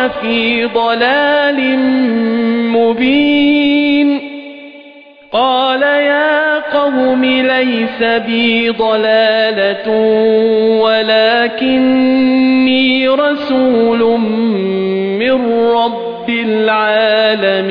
لنراك في ضلال مبين. قال يا قوم ليس بي ضلالة ولكني رسول من رب العالمين.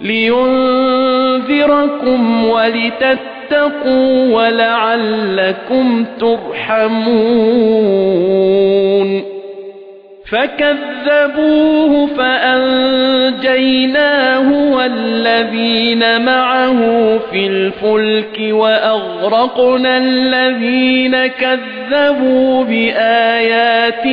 لينذركم ولتتقوا ولعلكم ترحمون. فكذبوه فأنجيناه والذين معه في الفلك وأغرقنا الذين كذبوا بآياتنا.